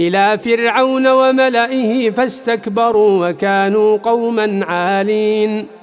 إلى فرعون وملئه فاستكبروا وكانوا قوما عالين.